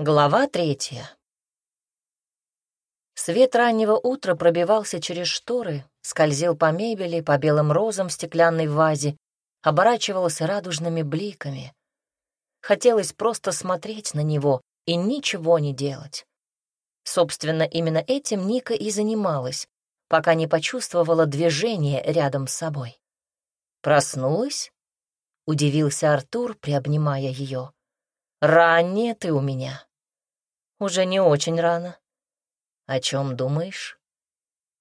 Глава третья. Свет раннего утра пробивался через шторы, скользил по мебели, по белым розам в стеклянной вазе, оборачивался радужными бликами. Хотелось просто смотреть на него и ничего не делать. Собственно, именно этим Ника и занималась, пока не почувствовала движение рядом с собой. «Проснулась?» — удивился Артур, приобнимая ее. «Ранее ты у меня». «Уже не очень рано». «О чем думаешь?»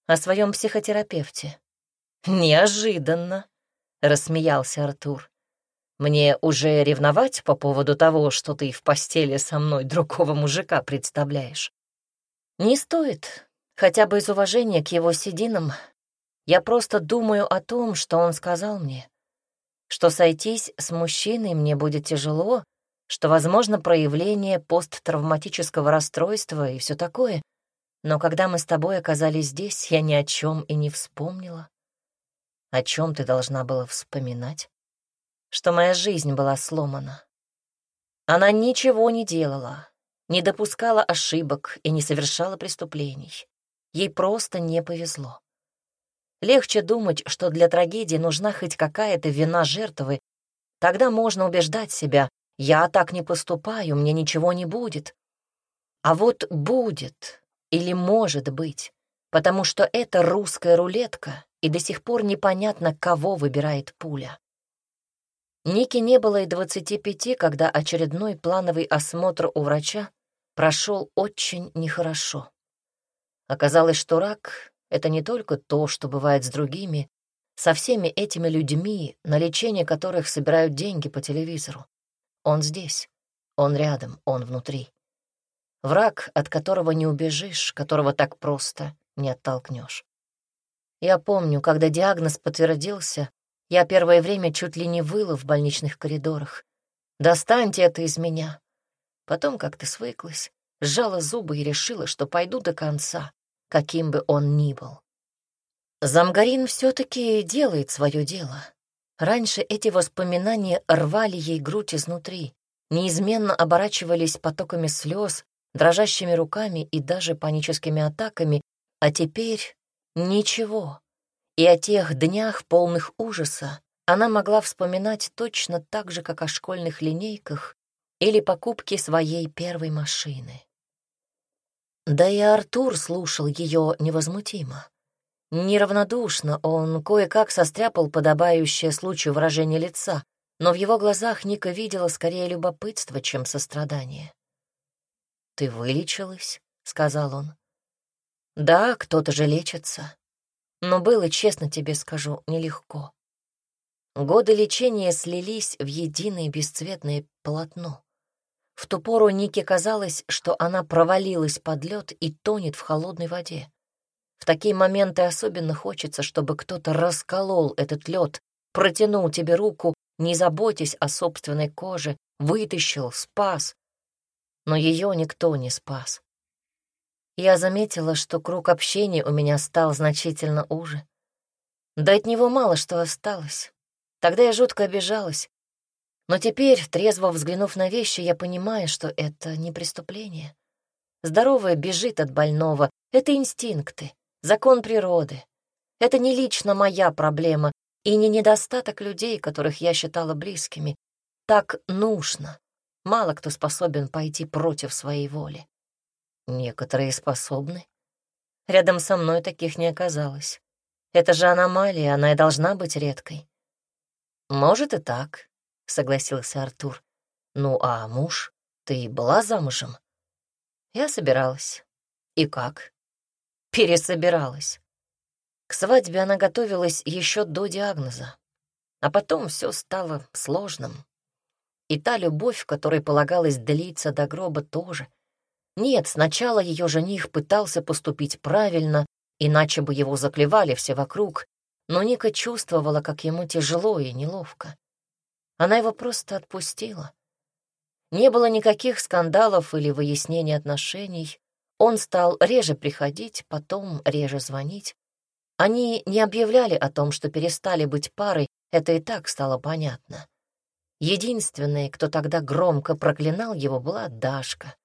«О своем психотерапевте». «Неожиданно», — рассмеялся Артур. «Мне уже ревновать по поводу того, что ты в постели со мной другого мужика представляешь?» «Не стоит, хотя бы из уважения к его сединам. Я просто думаю о том, что он сказал мне, что сойтись с мужчиной мне будет тяжело, что возможно проявление посттравматического расстройства и все такое, но когда мы с тобой оказались здесь, я ни о чем и не вспомнила. О чем ты должна была вспоминать? Что моя жизнь была сломана. Она ничего не делала, не допускала ошибок и не совершала преступлений. Ей просто не повезло. Легче думать, что для трагедии нужна хоть какая-то вина жертвы. Тогда можно убеждать себя, я так не поступаю, мне ничего не будет. А вот будет или может быть, потому что это русская рулетка, и до сих пор непонятно, кого выбирает пуля. Нике не было и двадцати пяти, когда очередной плановый осмотр у врача прошел очень нехорошо. Оказалось, что рак — это не только то, что бывает с другими, со всеми этими людьми, на лечение которых собирают деньги по телевизору. Он здесь, он рядом, он внутри. Враг, от которого не убежишь, которого так просто не оттолкнешь. Я помню, когда диагноз подтвердился, я первое время чуть ли не выла в больничных коридорах. «Достаньте это из меня!» Потом как-то свыклась, сжала зубы и решила, что пойду до конца, каким бы он ни был. Замгарин все-таки делает свое дело. Раньше эти воспоминания рвали ей грудь изнутри, неизменно оборачивались потоками слез, дрожащими руками и даже паническими атаками, а теперь ничего. И о тех днях, полных ужаса, она могла вспоминать точно так же, как о школьных линейках или покупке своей первой машины. Да и Артур слушал ее невозмутимо. Неравнодушно он кое-как состряпал подобающее случаю выражение лица, но в его глазах Ника видела скорее любопытство, чем сострадание. «Ты вылечилась?» — сказал он. «Да, кто-то же лечится. Но было, честно тебе скажу, нелегко. Годы лечения слились в единое бесцветное полотно. В ту пору Нике казалось, что она провалилась под лед и тонет в холодной воде. В такие моменты особенно хочется, чтобы кто-то расколол этот лед, протянул тебе руку, не заботясь о собственной коже, вытащил, спас. Но ее никто не спас. Я заметила, что круг общения у меня стал значительно уже. Да от него мало что осталось. Тогда я жутко обижалась. Но теперь, трезво взглянув на вещи, я понимаю, что это не преступление. Здоровое бежит от больного — это инстинкты закон природы. Это не лично моя проблема и не недостаток людей, которых я считала близкими. Так нужно. Мало кто способен пойти против своей воли. Некоторые способны. Рядом со мной таких не оказалось. Это же аномалия, она и должна быть редкой. Может и так, согласился Артур. Ну а муж? Ты была замужем? Я собиралась. И как? Пересобиралась. К свадьбе она готовилась еще до диагноза, а потом все стало сложным. И та любовь, которой полагалось длиться до гроба, тоже. Нет, сначала ее жених пытался поступить правильно, иначе бы его заклевали все вокруг, но Ника чувствовала, как ему тяжело и неловко. Она его просто отпустила. Не было никаких скандалов или выяснений отношений, он стал реже приходить, потом реже звонить. Они не объявляли о том, что перестали быть парой, это и так стало понятно. Единственной, кто тогда громко проклинал его, была Дашка.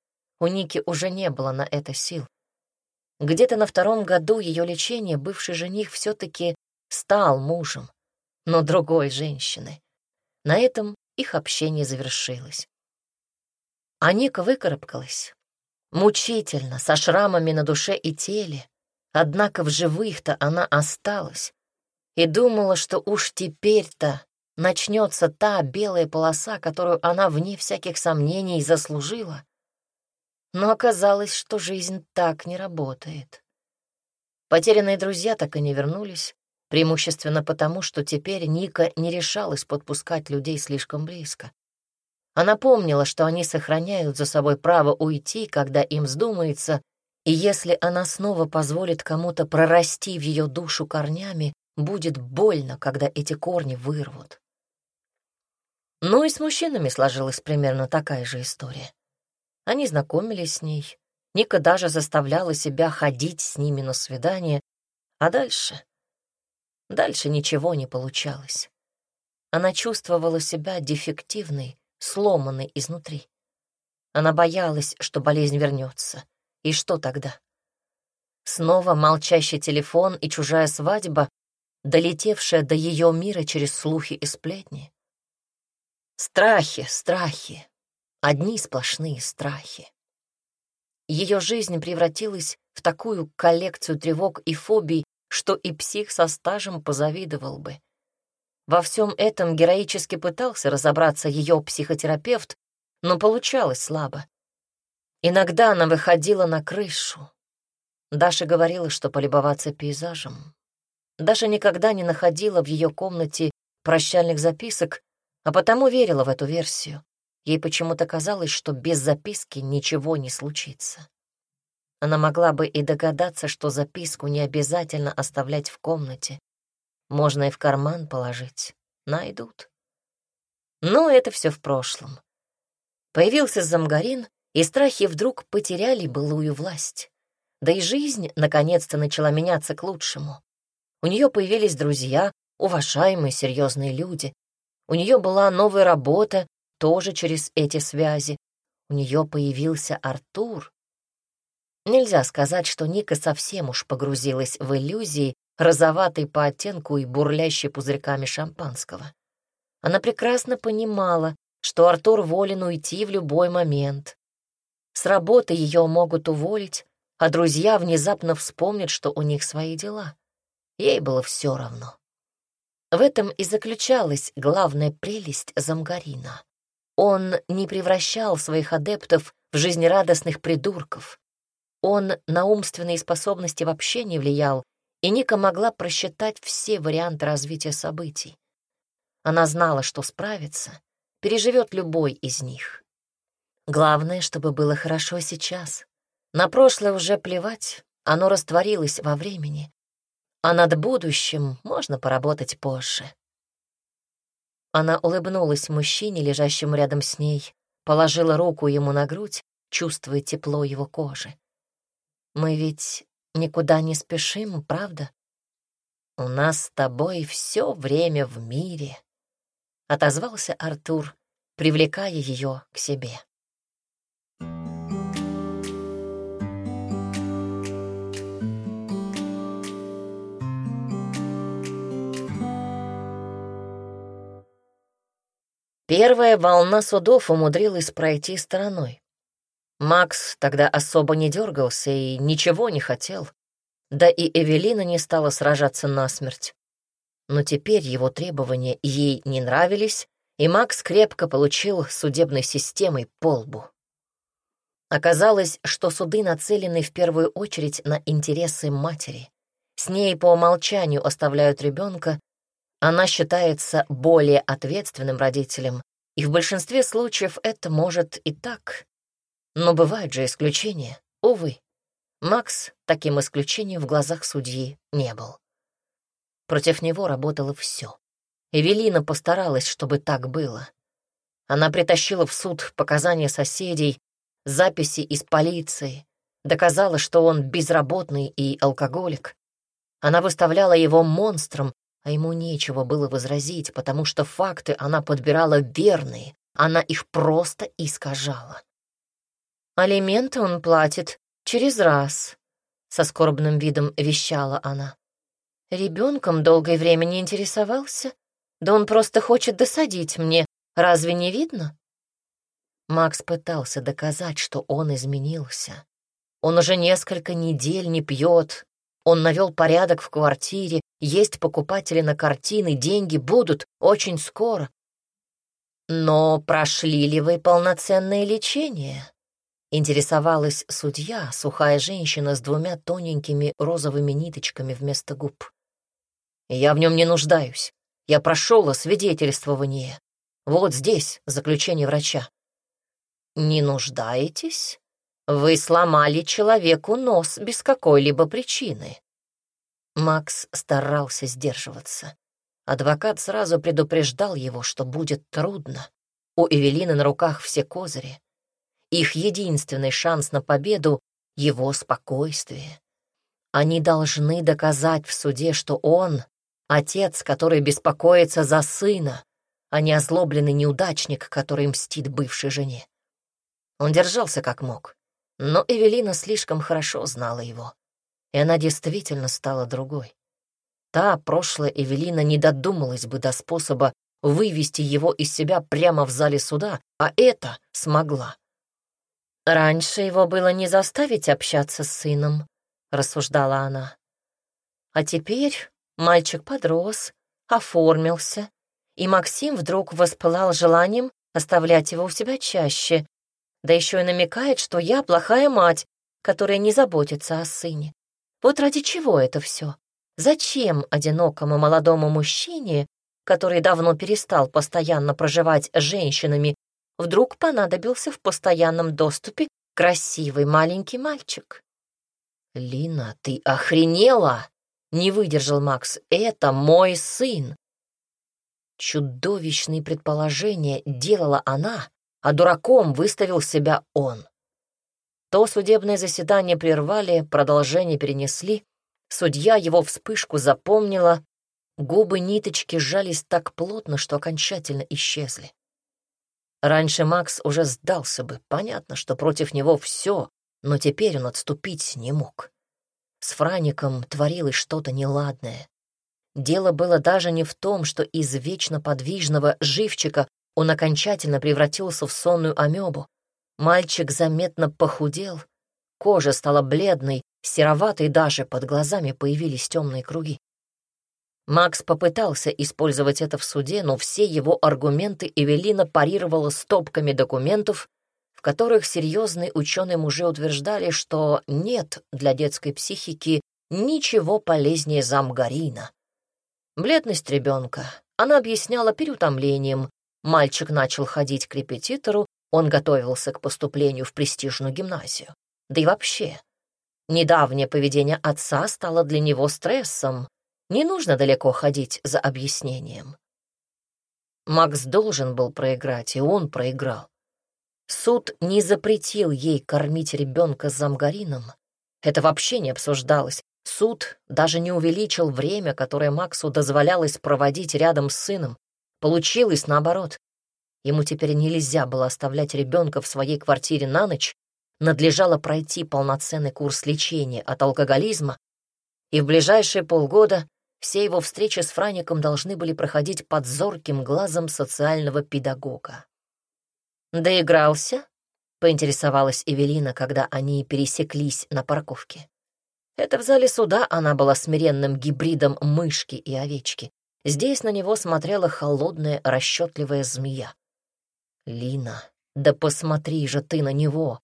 У Ники уже не было на это сил. Где-то на втором году ее лечения бывший жених все-таки стал мужем, но другой женщины. На этом их общение завершилось. А Ника выкарабкалась. Мучительно, со шрамами на душе и теле. Однако в живых-то она осталась. И думала, что уж теперь-то начнется та белая полоса, которую она, вне всяких сомнений, заслужила. Но оказалось, что жизнь так не работает. Потерянные друзья так и не вернулись, преимущественно потому, что теперь Ника не решалась подпускать людей слишком близко. Она помнила, что они сохраняют за собой право уйти, когда им вздумается, и если она снова позволит кому-то прорасти в ее душу корнями, будет больно, когда эти корни вырвут. Ну и с мужчинами сложилась примерно такая же история. Они знакомились с ней. Ника даже заставляла себя ходить с ними на свидание. А дальше? Дальше ничего не получалось. Она чувствовала себя дефективной, сломанной изнутри. Она боялась, что болезнь вернется. И что тогда? Снова молчащий телефон и чужая свадьба, долетевшая до ее мира через слухи и сплетни. Страхи, страхи, Одни сплошные страхи. Ее жизнь превратилась в такую коллекцию тревог и фобий, что и псих со стажем позавидовал бы. Во всем этом героически пытался разобраться ее психотерапевт, но получалось слабо. Иногда она выходила на крышу. Даша говорила, что полюбоваться пейзажем. Даша никогда не находила в ее комнате прощальных записок, а потому верила в эту версию. Ей почему-то казалось, что без записки ничего не случится. Она могла бы и догадаться, что записку не обязательно оставлять в комнате. Можно и в карман положить. Найдут. Но это все в прошлом. Появился Замгарин, и страхи вдруг потеряли былую власть. Да и жизнь наконец-то начала меняться к лучшему. У нее появились друзья, уважаемые серьезные люди. У нее была новая работа, тоже через эти связи. У нее появился Артур. Нельзя сказать, что Ника совсем уж погрузилась в иллюзии, розоватой по оттенку и бурлящей пузырьками шампанского. Она прекрасно понимала, что Артур волен уйти в любой момент. С работы ее могут уволить, а друзья внезапно вспомнят, что у них свои дела. Ей было все равно. В этом и заключалась главная прелесть Замгарина. Он не превращал своих адептов в жизнерадостных придурков. Он на умственные способности вообще не влиял, и Ника могла просчитать все варианты развития событий. Она знала, что справится, переживет любой из них. Главное, чтобы было хорошо сейчас. На прошлое уже плевать, оно растворилось во времени. А над будущим можно поработать позже. Она улыбнулась мужчине, лежащему рядом с ней, положила руку ему на грудь, чувствуя тепло его кожи. «Мы ведь никуда не спешим, правда? У нас с тобой все время в мире», — отозвался Артур, привлекая ее к себе. Первая волна судов умудрилась пройти стороной. Макс тогда особо не дергался и ничего не хотел. Да и Эвелина не стала сражаться насмерть. Но теперь его требования ей не нравились, и Макс крепко получил судебной системой по лбу. Оказалось, что суды нацелены в первую очередь на интересы матери. С ней по умолчанию оставляют ребенка, она считается более ответственным родителем, и в большинстве случаев это может и так. Но бывают же исключения, увы. Макс таким исключением в глазах судьи не был. Против него работало все. Эвелина постаралась, чтобы так было. Она притащила в суд показания соседей, записи из полиции, доказала, что он безработный и алкоголик. Она выставляла его монстром, а ему нечего было возразить, потому что факты она подбирала верные, она их просто искажала. Алименты он платит через раз, со скорбным видом вещала она. Ребенком долгое время не интересовался. Да он просто хочет досадить мне. Разве не видно? Макс пытался доказать, что он изменился. Он уже несколько недель не пьет. Он навел порядок в квартире, есть покупатели на картины, деньги будут очень скоро. Но прошли ли вы полноценное лечение? Интересовалась судья, сухая женщина с двумя тоненькими розовыми ниточками вместо губ. Я в нем не нуждаюсь. Я прошел освидетельствование. Вот здесь заключение врача. Не нуждаетесь? Вы сломали человеку нос без какой-либо причины. Макс старался сдерживаться. Адвокат сразу предупреждал его, что будет трудно. У Эвелины на руках все козыри. Их единственный шанс на победу — его спокойствие. Они должны доказать в суде, что он — отец, который беспокоится за сына, а не озлобленный неудачник, который мстит бывшей жене. Он держался как мог, но Эвелина слишком хорошо знала его, и она действительно стала другой. Та прошлая Эвелина не додумалась бы до способа вывести его из себя прямо в зале суда, а это смогла. «Раньше его было не заставить общаться с сыном», — рассуждала она. «А теперь мальчик подрос, оформился, и Максим вдруг воспылал желанием оставлять его у себя чаще, да еще и намекает, что я плохая мать, которая не заботится о сыне. Вот ради чего это все? Зачем одинокому молодому мужчине, который давно перестал постоянно проживать с женщинами, вдруг понадобился в постоянном доступе красивый маленький мальчик? «Лина, ты охренела!» — не выдержал Макс. «Это мой сын!» Чудовищные предположения делала она, а дураком выставил себя он. То судебное заседание прервали, продолжение перенесли. Судья его вспышку запомнила, губы ниточки сжались так плотно, что окончательно исчезли. Раньше Макс уже сдался бы, понятно, что против него все, но теперь он отступить не мог. С Фраником творилось что-то неладное. Дело было даже не в том, что из вечно подвижного живчика он окончательно превратился в сонную амебу. Мальчик заметно похудел, кожа стала бледной, сероватой даже, под глазами появились темные круги. Макс попытался использовать это в суде, но все его аргументы Эвелина парировала стопками документов, в которых серьезные ученые мужи утверждали, что нет для детской психики ничего полезнее замгарина. Бледность ребенка она объясняла переутомлением, Мальчик начал ходить к репетитору, он готовился к поступлению в престижную гимназию. Да и вообще, недавнее поведение отца стало для него стрессом. Не нужно далеко ходить за объяснением. Макс должен был проиграть, и он проиграл. Суд не запретил ей кормить ребенка замгарином. Это вообще не обсуждалось. Суд даже не увеличил время, которое Максу дозволялось проводить рядом с сыном. Получилось наоборот. Ему теперь нельзя было оставлять ребенка в своей квартире на ночь, надлежало пройти полноценный курс лечения от алкоголизма, и в ближайшие полгода все его встречи с Фраником должны были проходить под зорким глазом социального педагога. «Доигрался?» — поинтересовалась Эвелина, когда они пересеклись на парковке. Это в зале суда она была смиренным гибридом мышки и овечки. Здесь на него смотрела холодная, расчетливая змея. «Лина, да посмотри же ты на него!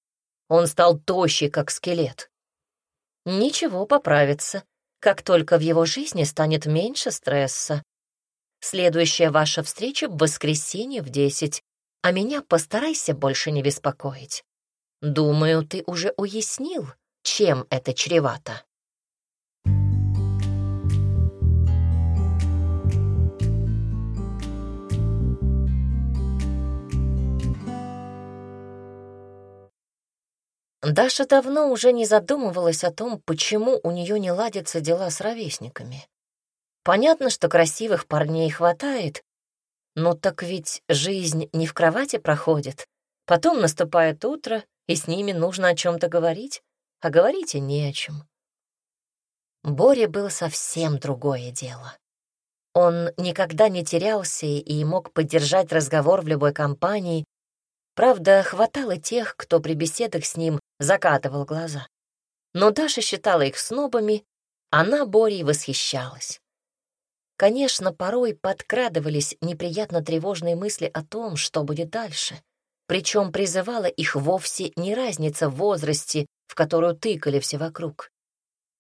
Он стал тощий, как скелет!» «Ничего, поправится, как только в его жизни станет меньше стресса. Следующая ваша встреча в воскресенье в десять, а меня постарайся больше не беспокоить. Думаю, ты уже уяснил, чем это чревато». Даша давно уже не задумывалась о том, почему у нее не ладятся дела с ровесниками. Понятно, что красивых парней хватает, но так ведь жизнь не в кровати проходит. Потом наступает утро, и с ними нужно о чем-то говорить, а говорить и не о чем. Боре было совсем другое дело. Он никогда не терялся и мог поддержать разговор в любой компании. Правда, хватало тех, кто при беседах с ним закатывал глаза. Но Даша считала их снобами, она Борей восхищалась. Конечно, порой подкрадывались неприятно тревожные мысли о том, что будет дальше. Причем призывала их вовсе не разница в возрасте, в которую тыкали все вокруг.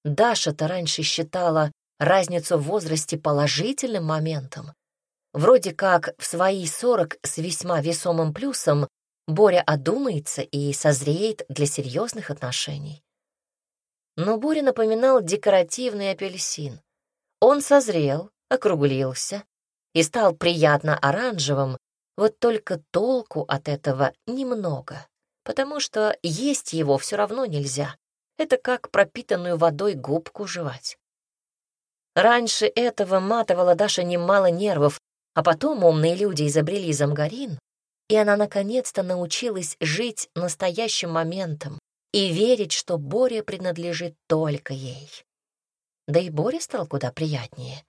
Даша-то раньше считала разницу в возрасте положительным моментом. Вроде как в свои сорок с весьма весомым плюсом Боря одумается и созреет для серьезных отношений. Но Боря напоминал декоративный апельсин. Он созрел, округлился и стал приятно оранжевым, вот только толку от этого немного, потому что есть его все равно нельзя. Это как пропитанную водой губку жевать. Раньше этого матывала Даша немало нервов, а потом умные люди изобрели замгарин, и она наконец-то научилась жить настоящим моментом и верить, что Боря принадлежит только ей. Да и Боря стал куда приятнее.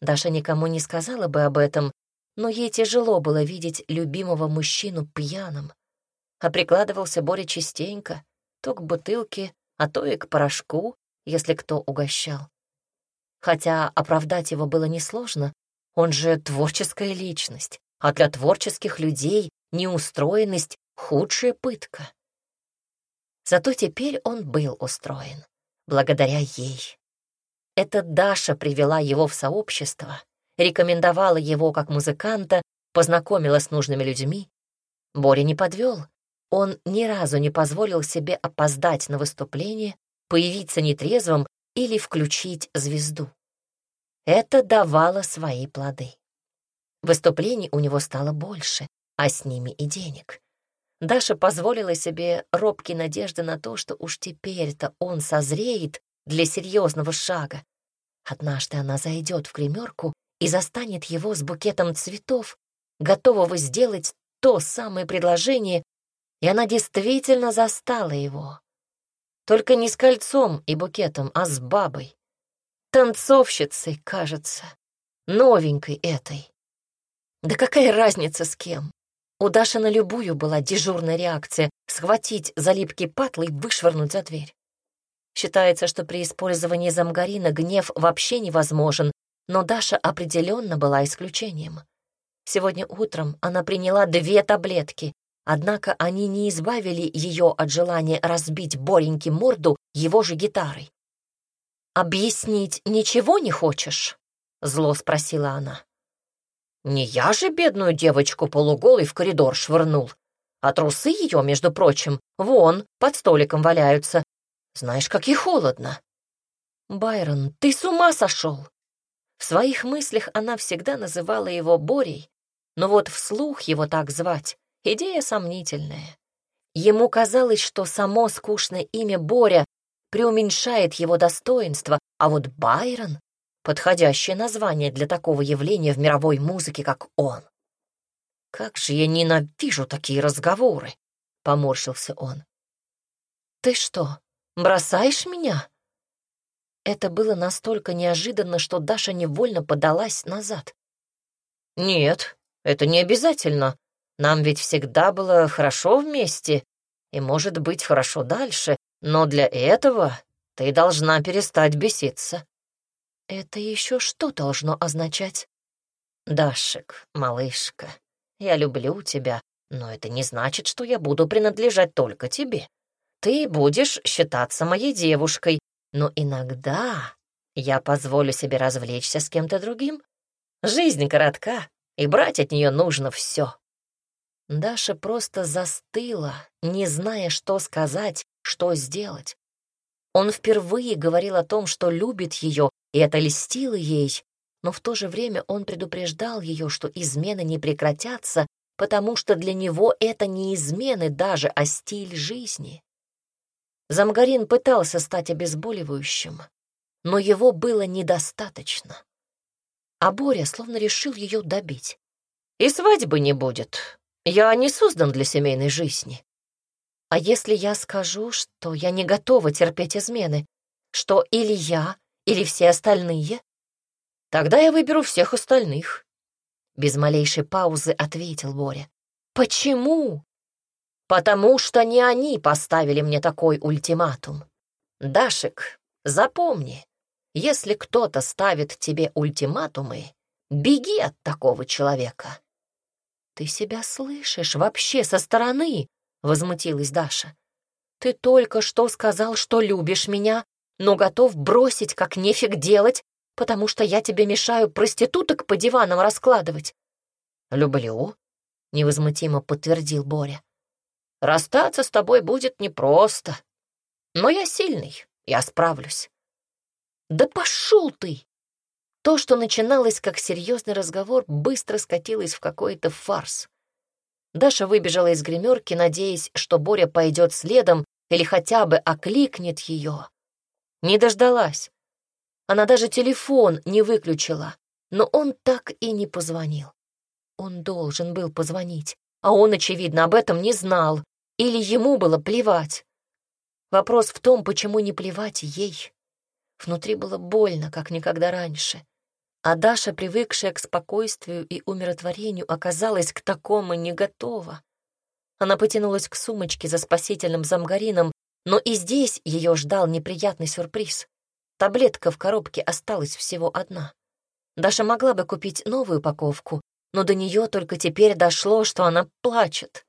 Даша никому не сказала бы об этом, но ей тяжело было видеть любимого мужчину пьяным. А прикладывался Боря частенько, то к бутылке, а то и к порошку, если кто угощал. Хотя оправдать его было несложно, он же творческая личность, а для творческих людей неустроенность — худшая пытка. Зато теперь он был устроен, благодаря ей. Это Даша привела его в сообщество, рекомендовала его как музыканта, познакомила с нужными людьми. Боря не подвел. Он ни разу не позволил себе опоздать на выступление, появиться нетрезвым или включить звезду. Это давало свои плоды. Выступлений у него стало больше, а с ними и денег. Даша позволила себе робкие надежды на то, что уж теперь-то он созреет для серьезного шага. Однажды она зайдет в гримерку и застанет его с букетом цветов, готового сделать то самое предложение, и она действительно застала его. Только не с кольцом и букетом, а с бабой. Танцовщицей, кажется, новенькой этой. Да какая разница с кем? У Даши на любую была дежурная реакция — схватить за липкий патлы и вышвырнуть за дверь. Считается, что при использовании замгарина гнев вообще невозможен, но Даша определенно была исключением. Сегодня утром она приняла две таблетки, однако они не избавили ее от желания разбить Бореньке морду его же гитарой. «Объяснить ничего не хочешь?» — зло спросила она. «Не я же бедную девочку полуголой в коридор швырнул, а трусы ее, между прочим, вон, под столиком валяются, знаешь, как ей холодно. Байрон, ты с ума сошел? В своих мыслях она всегда называла его Борей, но вот вслух его так звать — идея сомнительная. Ему казалось, что само скучное имя Боря преуменьшает его достоинство, а вот Байрон — подходящее название для такого явления в мировой музыке, как он. «Как же я ненавижу такие разговоры!» — поморщился он. «Ты что, Бросаешь меня?» Это было настолько неожиданно, что Даша невольно подалась назад. «Нет, это не обязательно. Нам ведь всегда было хорошо вместе, и, может быть, хорошо дальше, но для этого ты должна перестать беситься». «Это еще что должно означать?» «Дашек, малышка, я люблю тебя, но это не значит, что я буду принадлежать только тебе. Ты будешь считаться моей девушкой, но иногда я позволю себе развлечься с кем-то другим. Жизнь коротка, и брать от нее нужно все. Даша просто застыла, не зная, что сказать, что сделать. Он впервые говорил о том, что любит ее, и это льстило ей, но в то же время он предупреждал ее, что измены не прекратятся, потому что для него это не измены даже, а стиль жизни. Замгарин пытался стать обезболивающим, но его было недостаточно. А Боря словно решил ее добить. «И свадьбы не будет. Я не создан для семейной жизни». А если я скажу, что я не готова терпеть измены, что или я, или все остальные? Тогда я выберу всех остальных. Без малейшей паузы ответил Боря. Почему? Потому что не они поставили мне такой ультиматум. Дашик, запомни, если кто-то ставит тебе ультиматумы, беги от такого человека. Ты себя слышишь вообще со стороны? Возмутилась Даша. Ты только что сказал, что любишь меня, но готов бросить, как нефиг делать, потому что я тебе мешаю проституток по диванам раскладывать. Люблю, невозмутимо подтвердил Боря. Расстаться с тобой будет непросто. Но я сильный, я справлюсь. Да пошел ты! То, что начиналось как серьезный разговор, быстро скатилось в какой-то фарс. Даша выбежала из гримерки, надеясь, что Боря пойдет следом или хотя бы окликнет ее. Не дождалась. Она даже телефон не выключила, но он так и не позвонил. Он должен был позвонить, а он, очевидно, об этом не знал или ему было плевать? Вопрос в том, почему не плевать ей. Внутри было больно, как никогда раньше. А Даша, привыкшая к спокойствию и умиротворению, оказалась к такому не готова. Она потянулась к сумочке за спасительным замгарином, но и здесь ее ждал неприятный сюрприз. Таблетка в коробке осталась всего одна. Даша могла бы купить новую упаковку, но до нее только теперь дошло, что она плачет.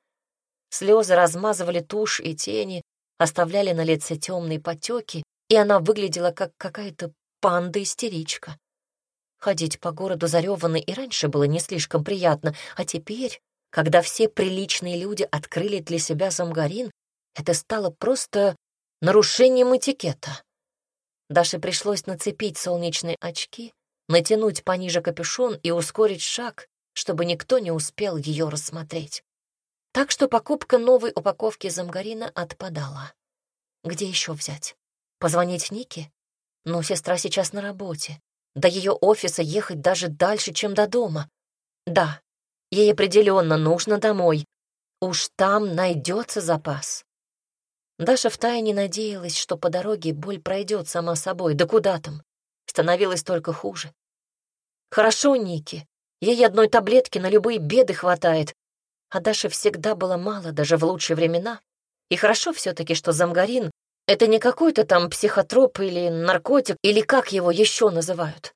Слезы размазывали тушь и тени, оставляли на лице темные потеки, и она выглядела как какая-то панда-истеричка. Ходить по городу зареванной и раньше было не слишком приятно, а теперь, когда все приличные люди открыли для себя замгарин, это стало просто нарушением этикета. Даше пришлось нацепить солнечные очки, натянуть пониже капюшон и ускорить шаг, чтобы никто не успел ее рассмотреть. Так что покупка новой упаковки замгарина отпадала. Где еще взять? Позвонить Нике? Но сестра сейчас на работе. До ее офиса ехать даже дальше, чем до дома. Да, ей определенно нужно домой. Уж там найдется запас. Даша втайне надеялась, что по дороге боль пройдет сама собой. Да куда там? Становилось только хуже. Хорошо, Ники. Ей одной таблетки на любые беды хватает, а Даше всегда было мало, даже в лучшие времена. И хорошо все-таки, что замгарин — это не какой-то там психотроп или наркотик, или как его еще называют.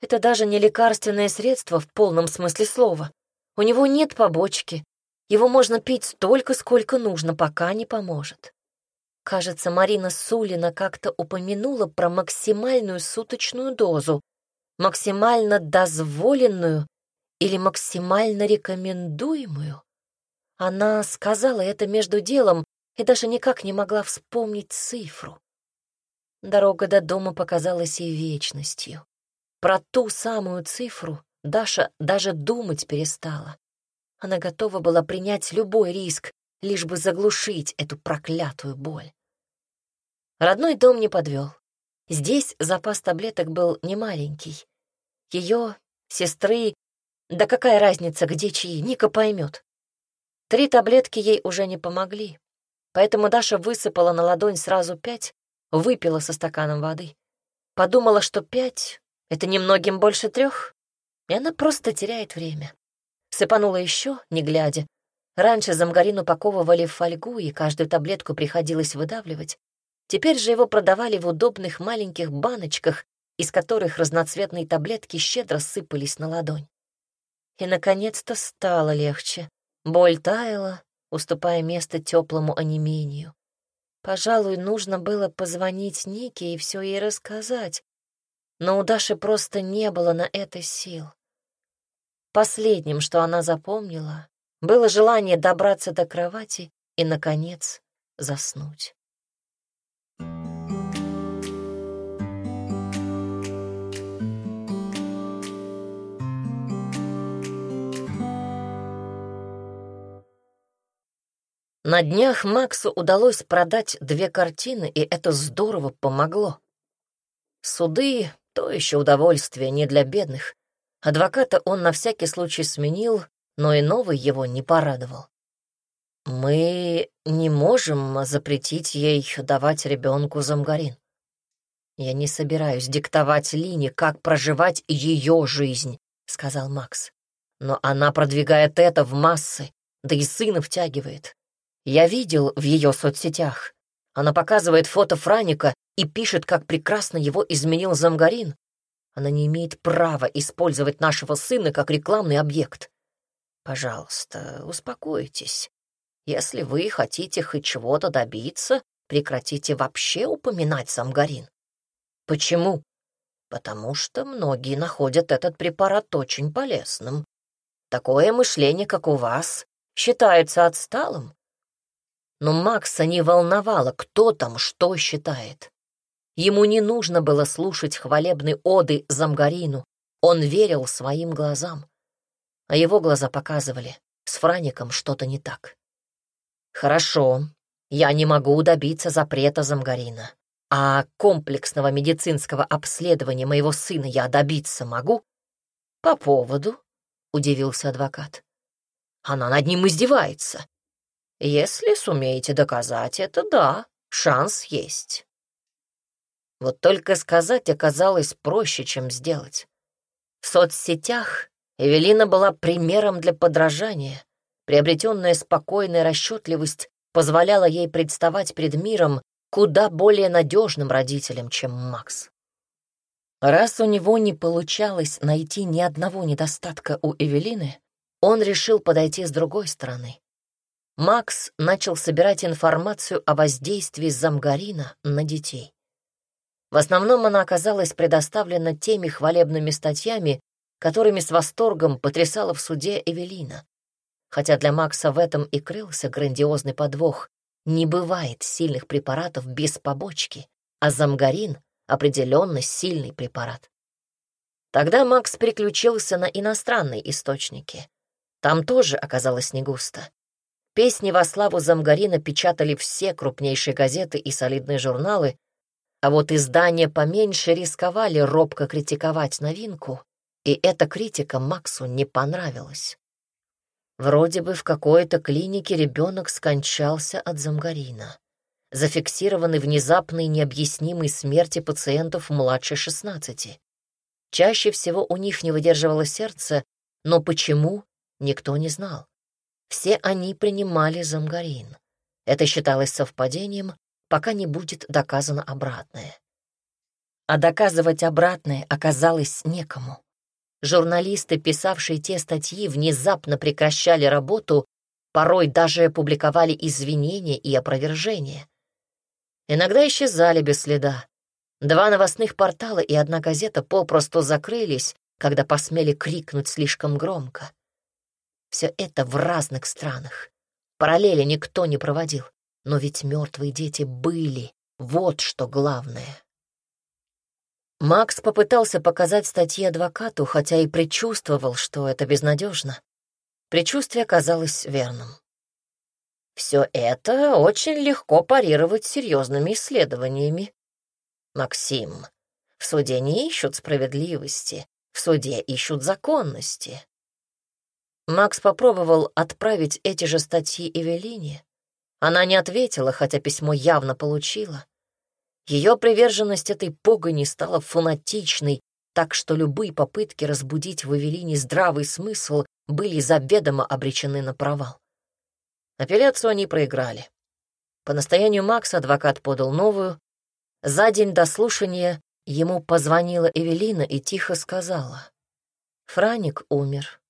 Это даже не лекарственное средство в полном смысле слова. У него нет побочки. Его можно пить столько, сколько нужно, пока не поможет. Кажется, Марина Сулина как-то упомянула про максимальную суточную дозу, максимально дозволенную или максимально рекомендуемую. Она сказала это между делом и даже никак не могла вспомнить цифру. Дорога до дома показалась ей вечностью. Про ту самую цифру Даша даже думать перестала. Она готова была принять любой риск, лишь бы заглушить эту проклятую боль. Родной дом не подвел. Здесь запас таблеток был немаленький. Ее, сестры, да какая разница, где чьи, Ника поймет. Три таблетки ей уже не помогли, поэтому Даша высыпала на ладонь сразу пять, выпила со стаканом воды. Подумала, что пять — это немногим больше трех, и она просто теряет время. Сыпанула еще, не глядя. Раньше замгарин упаковывали в фольгу, и каждую таблетку приходилось выдавливать. Теперь же его продавали в удобных маленьких баночках, из которых разноцветные таблетки щедро сыпались на ладонь. И, наконец-то, стало легче. Боль таяла, уступая место теплому онемению. Пожалуй, нужно было позвонить Нике и все ей рассказать, но у Даши просто не было на это сил. Последним, что она запомнила, было желание добраться до кровати и, наконец, заснуть. На днях Максу удалось продать две картины, и это здорово помогло. Суды — то еще удовольствие не для бедных. Адвоката он на всякий случай сменил, но и новый его не порадовал. Мы не можем запретить ей давать ребенку замгарин. Я не собираюсь диктовать Лине, как проживать ее жизнь, сказал Макс. Но она продвигает это в массы, да и сына втягивает. Я видел в ее соцсетях. Она показывает фото Франика и пишет, как прекрасно его изменил Замгарин. Она не имеет права использовать нашего сына как рекламный объект. Пожалуйста, успокойтесь. Если вы хотите хоть чего-то добиться, прекратите вообще упоминать Замгарин. Почему? Потому что многие находят этот препарат очень полезным. Такое мышление, как у вас, считается отсталым. Но Макса не волновало, кто там что считает. Ему не нужно было слушать хвалебные оды Замгарину. Он верил своим глазам. А его глаза показывали, с Фраником что-то не так. «Хорошо, я не могу добиться запрета Замгарина. А комплексного медицинского обследования моего сына я добиться могу?» «По поводу?» — удивился адвокат. «Она над ним издевается. Если сумеете доказать это, да, шанс есть». Вот только сказать оказалось проще, чем сделать. В соцсетях Эвелина была примером для подражания. Приобретенная спокойная расчетливость позволяла ей представать перед миром куда более надежным родителем, чем Макс. Раз у него не получалось найти ни одного недостатка у Эвелины, он решил подойти с другой стороны. Макс начал собирать информацию о воздействии замгарина на детей. В основном она оказалась предоставлена теми хвалебными статьями, которыми с восторгом потрясала в суде Эвелина. Хотя для Макса в этом и крылся грандиозный подвох. Не бывает сильных препаратов без побочки, а замгарин — определенно сильный препарат. Тогда Макс переключился на иностранные источники. Там тоже оказалось не густо. Песни во славу Замгарина печатали все крупнейшие газеты и солидные журналы, а вот издания поменьше рисковали робко критиковать новинку, и эта критика Максу не понравилась. Вроде бы в какой-то клинике ребенок скончался от замгарина. Зафиксированы внезапные необъяснимые смерти пациентов младше 16. Чаще всего у них не выдерживало сердце, но почему, никто не знал. Все они принимали замгарин. Это считалось совпадением, пока не будет доказано обратное. А доказывать обратное оказалось некому. Журналисты, писавшие те статьи, внезапно прекращали работу, порой даже публиковали извинения и опровержения. Иногда исчезали без следа. Два новостных портала и одна газета попросту закрылись, когда посмели крикнуть слишком громко. Все это в разных странах. Параллели никто не проводил. Но ведь мертвые дети были. Вот что главное. Макс попытался показать статьи адвокату, хотя и предчувствовал, что это безнадежно. Предчувствие оказалось верным. Все это очень легко парировать серьезными исследованиями. Максим, в суде не ищут справедливости, в суде ищут законности. Макс попробовал отправить эти же статьи Эвелине, она не ответила, хотя письмо явно получила. Ее приверженность этой погони стала фанатичной, так что любые попытки разбудить в Эвелине здравый смысл были заведомо обречены на провал. Апелляцию они проиграли. По настоянию Макса адвокат подал новую. За день до слушания ему позвонила Эвелина и тихо сказала. «Франик умер.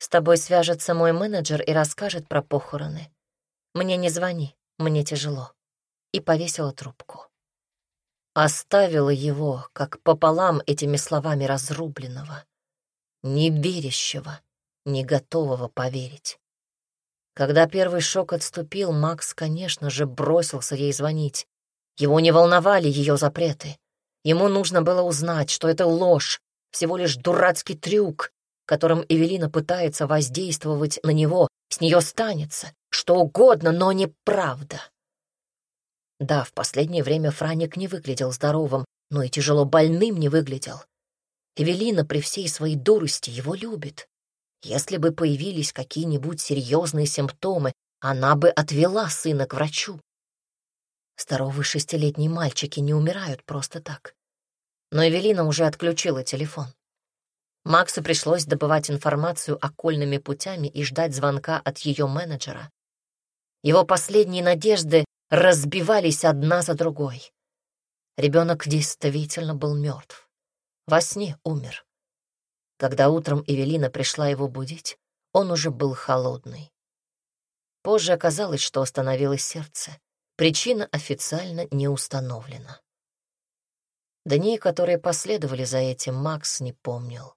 С тобой свяжется мой менеджер и расскажет про похороны. «Мне не звони, мне тяжело». И повесила трубку. Оставила его, как пополам этими словами разрубленного, не верящего, не готового поверить. Когда первый шок отступил, Макс, конечно же, бросился ей звонить. Его не волновали ее запреты. Ему нужно было узнать, что это ложь, всего лишь дурацкий трюк, которым Эвелина пытается воздействовать на него, с нее станется. Что угодно, но неправда. Да, в последнее время Франик не выглядел здоровым, но и тяжело больным не выглядел. Эвелина при всей своей дурости его любит. Если бы появились какие-нибудь серьезные симптомы, она бы отвела сына к врачу. Здоровые шестилетние мальчики не умирают просто так. Но Эвелина уже отключила телефон. Максу пришлось добывать информацию окольными путями и ждать звонка от ее менеджера. Его последние надежды разбивались одна за другой. Ребенок действительно был мертв. Во сне умер. Когда утром Эвелина пришла его будить, он уже был холодный. Позже оказалось, что остановилось сердце. Причина официально не установлена. Дни, которые последовали за этим, Макс не помнил.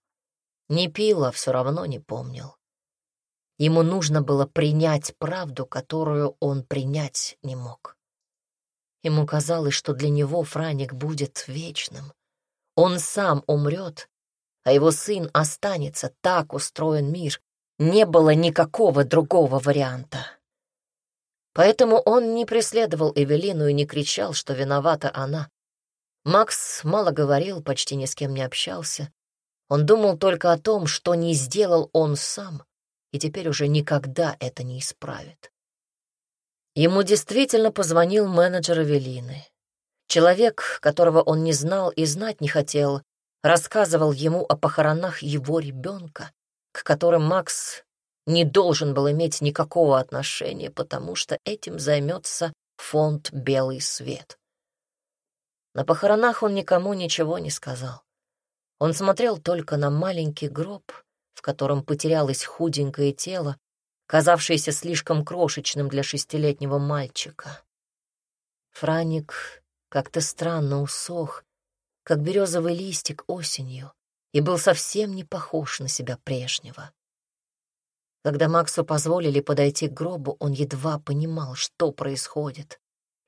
Не пил, а все равно не помнил. Ему нужно было принять правду, которую он принять не мог. Ему казалось, что для него Франик будет вечным. Он сам умрет, а его сын останется. Так устроен мир. Не было никакого другого варианта. Поэтому он не преследовал Эвелину и не кричал, что виновата она. Макс мало говорил, почти ни с кем не общался. Он думал только о том, что не сделал он сам, и теперь уже никогда это не исправит. Ему действительно позвонил менеджер Эвелины. Человек, которого он не знал и знать не хотел, рассказывал ему о похоронах его ребенка, к которым Макс не должен был иметь никакого отношения, потому что этим займется фонд «Белый свет». На похоронах он никому ничего не сказал. Он смотрел только на маленький гроб, в котором потерялось худенькое тело, казавшееся слишком крошечным для шестилетнего мальчика. Франик как-то странно усох, как березовый листик осенью, и был совсем не похож на себя прежнего. Когда Максу позволили подойти к гробу, он едва понимал, что происходит.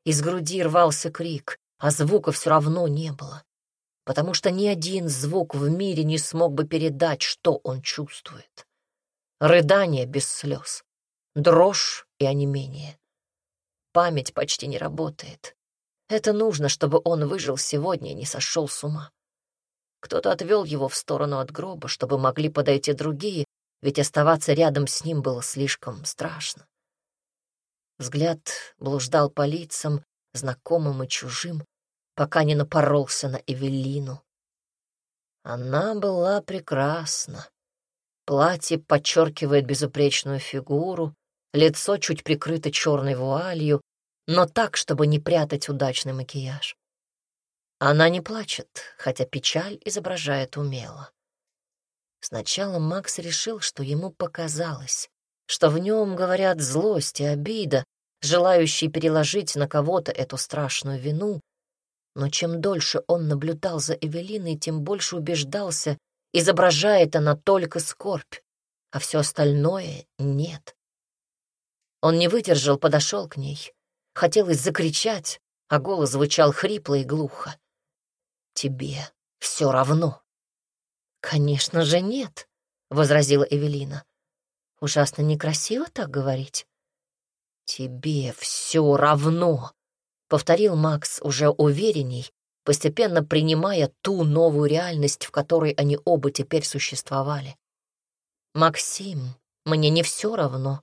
Из груди рвался крик, а звука все равно не было, потому что ни один звук в мире не смог бы передать, что он чувствует. Рыдание без слез, дрожь и онемение. Память почти не работает. Это нужно, чтобы он выжил сегодня и не сошел с ума. Кто-то отвел его в сторону от гроба, чтобы могли подойти другие, ведь оставаться рядом с ним было слишком страшно. Взгляд блуждал по лицам, знакомым и чужим, пока не напоролся на Эвелину. Она была прекрасна. Платье подчеркивает безупречную фигуру, лицо чуть прикрыто черной вуалью, но так, чтобы не прятать удачный макияж. Она не плачет, хотя печаль изображает умело. Сначала Макс решил, что ему показалось, что в нем говорят злость и обида, желающие переложить на кого-то эту страшную вину, но чем дольше он наблюдал за Эвелиной, тем больше убеждался, изображает она только скорбь, а все остальное — нет. Он не выдержал, подошел к ней. Хотелось закричать, а голос звучал хрипло и глухо. «Тебе все равно». «Конечно же нет», — возразила Эвелина. «Ужасно некрасиво так говорить». «Тебе все равно», — повторил Макс уже уверенней, постепенно принимая ту новую реальность, в которой они оба теперь существовали. «Максим, мне не все равно.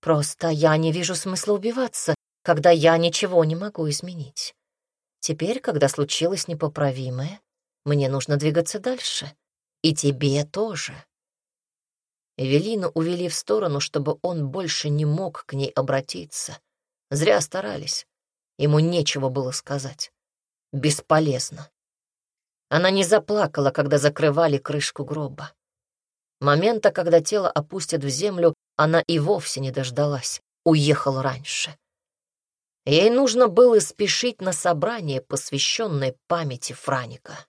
Просто я не вижу смысла убиваться, когда я ничего не могу изменить. Теперь, когда случилось непоправимое, мне нужно двигаться дальше. И тебе тоже. Эвелину увели в сторону, чтобы он больше не мог к ней обратиться. Зря старались. Ему нечего было сказать. Бесполезно. Она не заплакала, когда закрывали крышку гроба. Момента, когда тело опустят в землю, она и вовсе не дождалась. Уехала раньше. Ей нужно было спешить на собрание, посвященное памяти Франика.